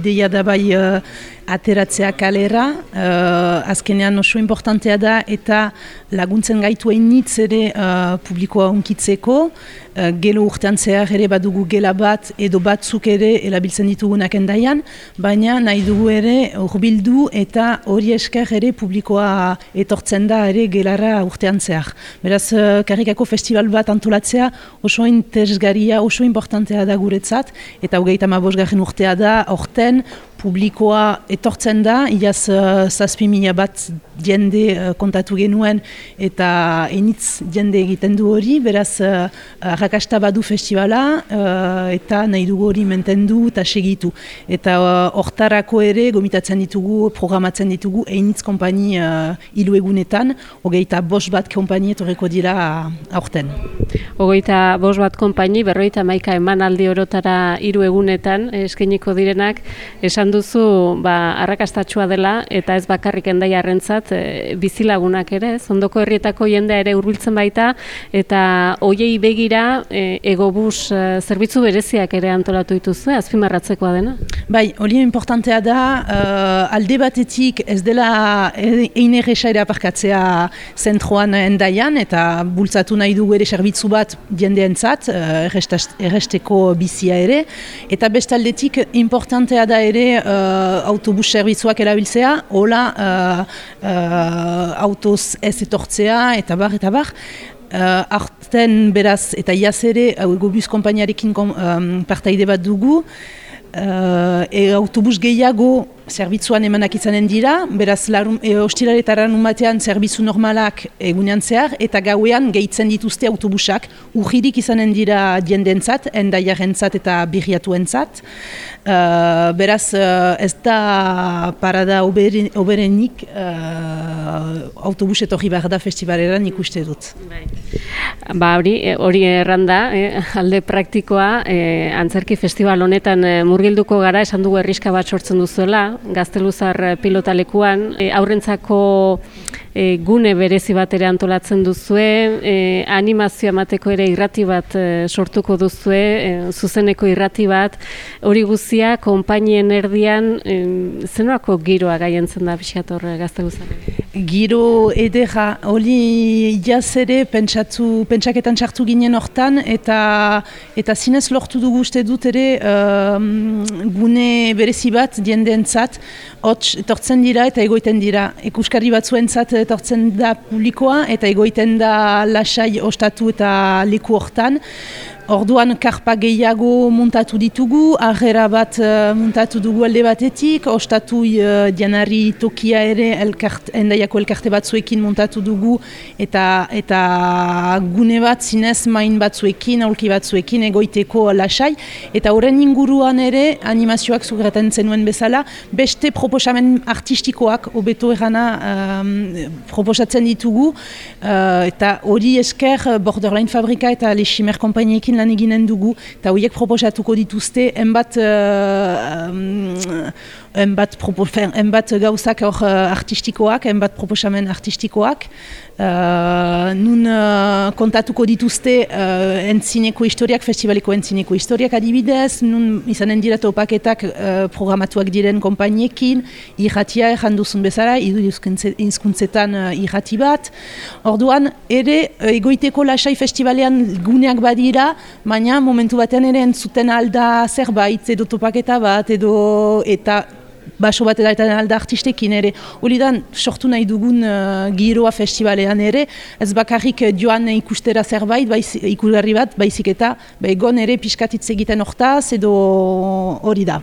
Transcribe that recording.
ideia da bai uh, ateratzea kalera, uh, azkenean oso importantea da eta laguntzen gaitu nitz ere uh, publikoa unkitzeko, uh, gelo urtean zehar ere badugu gela bat edo batzuk ere erabiltzen ditugunak endaian, baina nahi dugu ere urbildu eta hori esker ere publikoa etortzen da ere gelara urtean zehar. Beraz, uh, karikako festival bat antolatzea oso interesgaria, oso importantea da guretzat, eta hogeita ma bosgarren urtea da, orten, publikoa etortzen da, iaz uh, zazpi mila bat jende uh, kontatu genuen eta enitz jende egiten du hori, beraz uh, rakasta badu festivala uh, eta nahi dugu hori mentendu eta segitu. Eta hortarako ere gomitatzen ditugu, programatzen ditugu enitz kompaini uh, ilu egunetan, hogeita bos bat kompaini etorreko dira aurten. Hogeita bos bat kompaini, berroita maika eman aldi orotara hiru egunetan eskeniko direnak, esan duzu ba, arrakastatxua dela eta ez bakarrik endaiarrentzat e, bizilagunak ere, ondoko herrietako jendea ere hurbiltzen baita eta hoiei begira e, egobus e, zerbitzu bereziak ere antolatu dituzu, azpimarratzekoa dena? Bai, hori importantea da, uh, alde batetik ez dela egin erresa ere aparkatzea zentroan endaian eta bultzatu nahi dugu ere zerbitzu bat jendeentzat, uh, erresteko bizia ere, eta bestaldetik importantea da ere uh, autobus zerbitzuak erabiltzea, hola uh, uh, autoz ez etortzea eta bar eta bar. Uh, arten beraz eta iaz ere, uh, gobuz kompainiarekin um, partaide bat dugu, uh, e, autobus gehiago zerbitzuan emanak izanen dira, beraz larum, e, ostilaretaren umatean zerbitzu normalak egunean zehar, eta gauean gehitzen dituzte autobusak, urririk izanen dira diendentzat, endaiarentzat eta birriatuentzat. Uh, beraz, uh, ez da parada oberenik uh, autobus etorri behar da festibaleran ikuste dut. Bai. Ba, hori, e, hori erranda, eh, alde praktikoa, eh, antzerki festival honetan eh, murgilduko gara, esan dugu erriska bat sortzen duzuela, gazteluzar eh, pilotalekuan, e, aurrentzako e, gune berezi bat ere antolatzen duzue, e, animazio amateko ere irrati bat sortuko duzue, e, zuzeneko irrati bat, hori guzia, konpainien erdian, e, zenuako giroa gaientzen da pixator gazteluzar? Giro edera, hori jaz ere pentsatu, pentsaketan txartu ginen hortan, eta eta zinez lortu dugu uste dut ere gune berezi bat diendeentzat, Hots, etortzen dira eta egoiten dira. Ekuskari batzuentzat etortzen da publikoa eta egoiten da lasai ostatu eta leku hortan. Orduan karpa gehiago muntatu ditugu, arrera bat uh, muntatu dugu alde batetik, ostatu uh, dianari tokia ere elkart, endaiako elkarte batzuekin muntatu dugu. Eta eta gune bat zinez main batzuekin, aurki batzuekin egoiteko lasai. Eta horren inguruan ere animazioak zugreten zenuen bezala, beste proposamen artistikoak obeto erana um, proposatzen ditugu. Uh, eta hori esker Borderline Fabrika eta Lechimer Kompainiekin lan eginen dugu, eta horiek proposatuko dituzte, enbat, uh, enbat, enbat gauzak hor uh, artistikoak, enbat proposamen artistikoak, Uh, nun uh, kontatuko dituzte uh, entzineko historiak, festivaleko entzineko historiak adibidez, nun izanen dira topaketak uh, programatuak diren kompainiekin, irratia erran duzun bezala, izkuntzetan uh, irrati bat. Orduan, ere, egoiteko lasai festivalean guneak badira, baina momentu batean ere entzuten alda zerbait edo topaketa bat edo eta baso bat eta alda artistekin ere. Hori da, sortu nahi dugun uh, giroa festivalean ere, ez bakarrik joan ikustera zerbait, baiz, ikusgarri bat, baizik eta begon ere piskatitz egiten hortaz edo hori da.